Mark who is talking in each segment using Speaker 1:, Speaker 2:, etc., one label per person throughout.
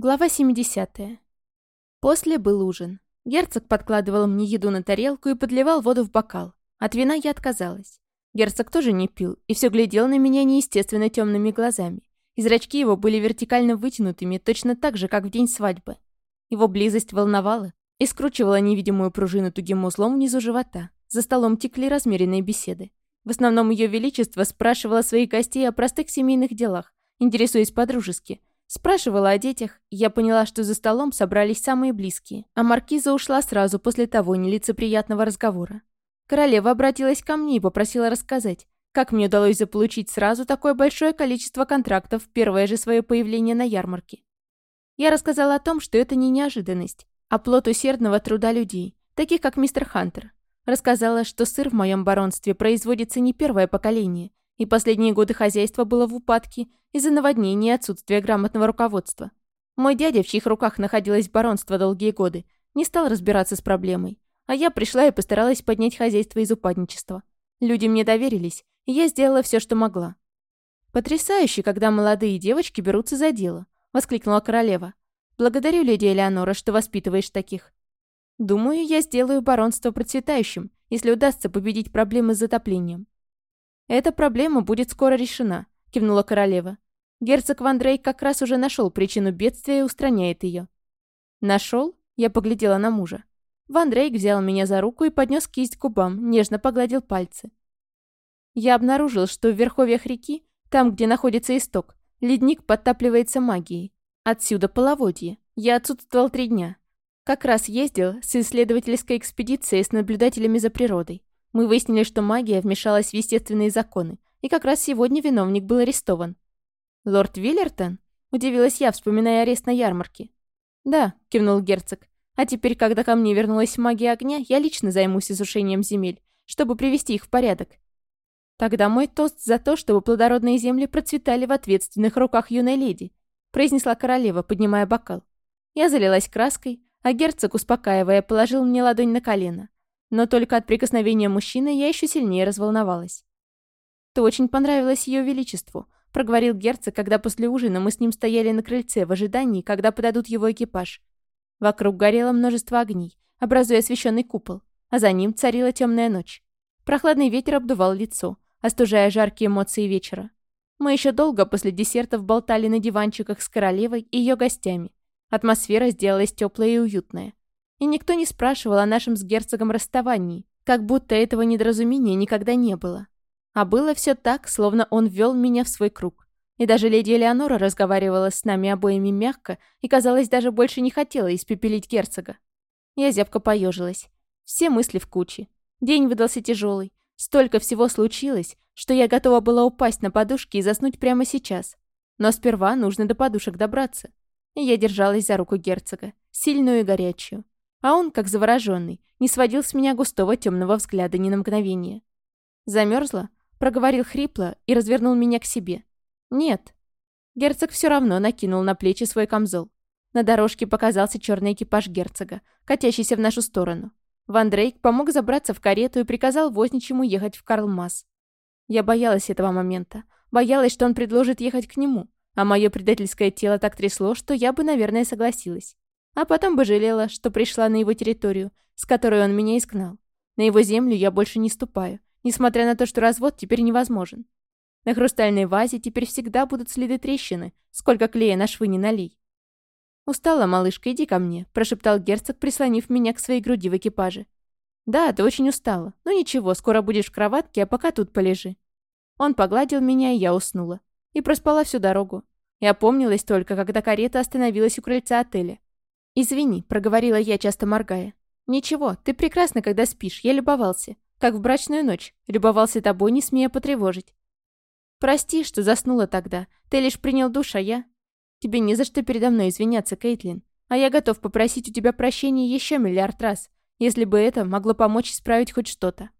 Speaker 1: Глава 70. После был ужин. Герцог подкладывал мне еду на тарелку и подливал воду в бокал. От вина я отказалась. Герцог тоже не пил и все глядел на меня неестественно темными глазами. И зрачки его были вертикально вытянутыми, точно так же, как в день свадьбы. Его близость волновала и скручивала невидимую пружину тугим узлом внизу живота. За столом текли размеренные беседы. В основном ее величество спрашивало своих гостей о простых семейных делах, интересуясь по-дружески – Спрашивала о детях, я поняла, что за столом собрались самые близкие, а маркиза ушла сразу после того нелицеприятного разговора. Королева обратилась ко мне и попросила рассказать, как мне удалось заполучить сразу такое большое количество контрактов в первое же свое появление на ярмарке. Я рассказала о том, что это не неожиданность, а плод усердного труда людей, таких как мистер Хантер. Рассказала, что сыр в моем баронстве производится не первое поколение, и последние годы хозяйство было в упадке из-за наводнений и отсутствия грамотного руководства. Мой дядя, в чьих руках находилось баронство долгие годы, не стал разбираться с проблемой, а я пришла и постаралась поднять хозяйство из упадничества. Люди мне доверились, и я сделала все, что могла. «Потрясающе, когда молодые девочки берутся за дело», — воскликнула королева. «Благодарю, леди Элеонора, что воспитываешь таких. Думаю, я сделаю баронство процветающим, если удастся победить проблемы с затоплением. «Эта проблема будет скоро решена», — кивнула королева. «Герцог Ван Дрейк как раз уже нашел причину бедствия и устраняет ее». «Нашел?» — я поглядела на мужа. Ван Дрейк взял меня за руку и поднес кисть к губам, нежно погладил пальцы. Я обнаружил, что в верховьях реки, там, где находится исток, ледник подтапливается магией. Отсюда половодье. Я отсутствовал три дня. Как раз ездил с исследовательской экспедицией с наблюдателями за природой. Мы выяснили, что магия вмешалась в естественные законы, и как раз сегодня виновник был арестован. «Лорд Виллертон?» – удивилась я, вспоминая арест на ярмарке. «Да», – кивнул герцог. «А теперь, когда ко мне вернулась магия огня, я лично займусь изучением земель, чтобы привести их в порядок». «Тогда мой тост за то, чтобы плодородные земли процветали в ответственных руках юной леди», – произнесла королева, поднимая бокал. Я залилась краской, а герцог, успокаивая, положил мне ладонь на колено. Но только от прикосновения мужчины я еще сильнее разволновалась. «Ты очень понравилась ее величеству», — проговорил герцог, когда после ужина мы с ним стояли на крыльце в ожидании, когда подадут его экипаж. Вокруг горело множество огней, образуя освещенный купол, а за ним царила темная ночь. Прохладный ветер обдувал лицо, остужая жаркие эмоции вечера. Мы еще долго после десертов болтали на диванчиках с королевой и ее гостями. Атмосфера сделалась теплая и уютная. И никто не спрашивал о нашем с герцогом расставании, как будто этого недоразумения никогда не было. А было все так, словно он ввел меня в свой круг. И даже леди Элеонора разговаривала с нами обоими мягко и, казалось, даже больше не хотела испепелить герцога. Я зябко поежилась. Все мысли в куче. День выдался тяжелый. Столько всего случилось, что я готова была упасть на подушки и заснуть прямо сейчас. Но сперва нужно до подушек добраться. И я держалась за руку герцога, сильную и горячую. А он, как завороженный, не сводил с меня густого темного взгляда ни на мгновение. Замерзла, проговорил хрипло и развернул меня к себе. Нет. Герцог все равно накинул на плечи свой камзол. На дорожке показался черный экипаж герцога, катящийся в нашу сторону. Ван Дрейк помог забраться в карету и приказал возничему ехать в Карлмас. Я боялась этого момента. Боялась, что он предложит ехать к нему, а мое предательское тело так трясло, что я бы, наверное, согласилась. А потом бы жалела, что пришла на его территорию, с которой он меня изгнал. На его землю я больше не ступаю, несмотря на то, что развод теперь невозможен. На хрустальной вазе теперь всегда будут следы трещины, сколько клея на швы не налей. «Устала, малышка, иди ко мне», – прошептал герцог, прислонив меня к своей груди в экипаже. «Да, ты очень устала. Ну ничего, скоро будешь в кроватке, а пока тут полежи». Он погладил меня, и я уснула. И проспала всю дорогу. Я помнилась только, когда карета остановилась у крыльца отеля. «Извини», — проговорила я, часто моргая. «Ничего, ты прекрасна, когда спишь, я любовался. Как в брачную ночь. Любовался тобой, не смея потревожить. Прости, что заснула тогда. Ты лишь принял душ, а я... Тебе не за что передо мной извиняться, Кейтлин. А я готов попросить у тебя прощения еще миллиард раз, если бы это могло помочь исправить хоть что-то».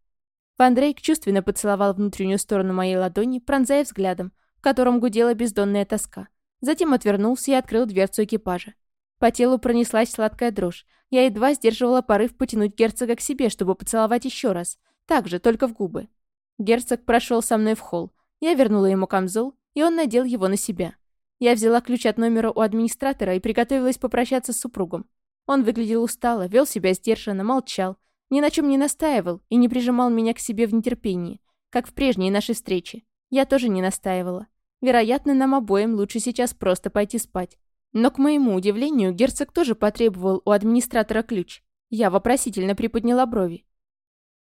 Speaker 1: Ван Дрейк чувственно поцеловал внутреннюю сторону моей ладони, пронзая взглядом, в котором гудела бездонная тоска. Затем отвернулся и открыл дверцу экипажа. По телу пронеслась сладкая дрожь. Я едва сдерживала порыв потянуть герцога к себе, чтобы поцеловать еще раз. Так же, только в губы. Герцог прошел со мной в холл. Я вернула ему камзол, и он надел его на себя. Я взяла ключ от номера у администратора и приготовилась попрощаться с супругом. Он выглядел устало, вел себя сдержанно, молчал, ни на чем не настаивал и не прижимал меня к себе в нетерпении, как в прежней нашей встрече. Я тоже не настаивала. Вероятно, нам обоим лучше сейчас просто пойти спать. Но, к моему удивлению, герцог тоже потребовал у администратора ключ. Я вопросительно приподняла брови.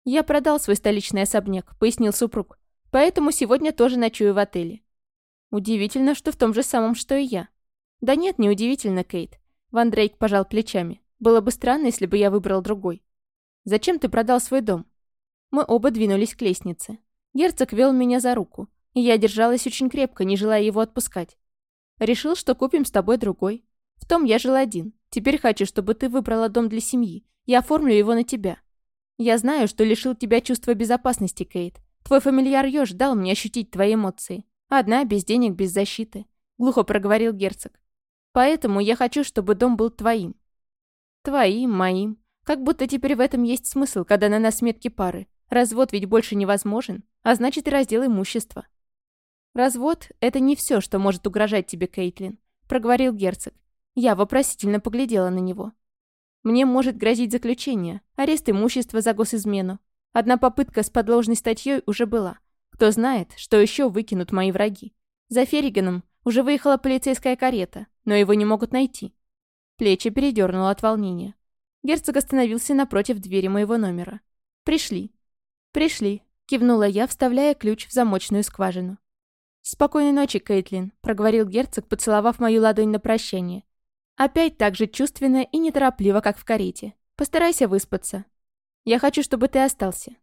Speaker 1: «Я продал свой столичный особняк», — пояснил супруг. «Поэтому сегодня тоже ночую в отеле». Удивительно, что в том же самом, что и я. Да нет, не удивительно, Кейт. Ван Дрейк пожал плечами. Было бы странно, если бы я выбрал другой. Зачем ты продал свой дом? Мы оба двинулись к лестнице. Герцог вел меня за руку, и я держалась очень крепко, не желая его отпускать. Решил, что купим с тобой другой. В том я жил один. Теперь хочу, чтобы ты выбрала дом для семьи. Я оформлю его на тебя. Я знаю, что лишил тебя чувства безопасности, Кейт. Твой фамильяр Ёж дал мне ощутить твои эмоции. Одна, без денег, без защиты. Глухо проговорил герцог. Поэтому я хочу, чтобы дом был твоим. Твоим, моим. Как будто теперь в этом есть смысл, когда на нас метки пары. Развод ведь больше невозможен, а значит и раздел имущества. Развод — это не все, что может угрожать тебе, Кейтлин, проговорил герцог. Я вопросительно поглядела на него. Мне может грозить заключение, арест имущества за госизмену. Одна попытка с подложной статьей уже была. Кто знает, что еще выкинут мои враги. За Ферриганом уже выехала полицейская карета, но его не могут найти. Плечи передернуло от волнения. Герцог остановился напротив двери моего номера. «Пришли». «Пришли», — кивнула я, вставляя ключ в замочную скважину. «Спокойной ночи, Кейтлин», — проговорил герцог, поцеловав мою ладонь на прощание. Опять так же чувственно и неторопливо, как в карете. Постарайся выспаться. Я хочу, чтобы ты остался.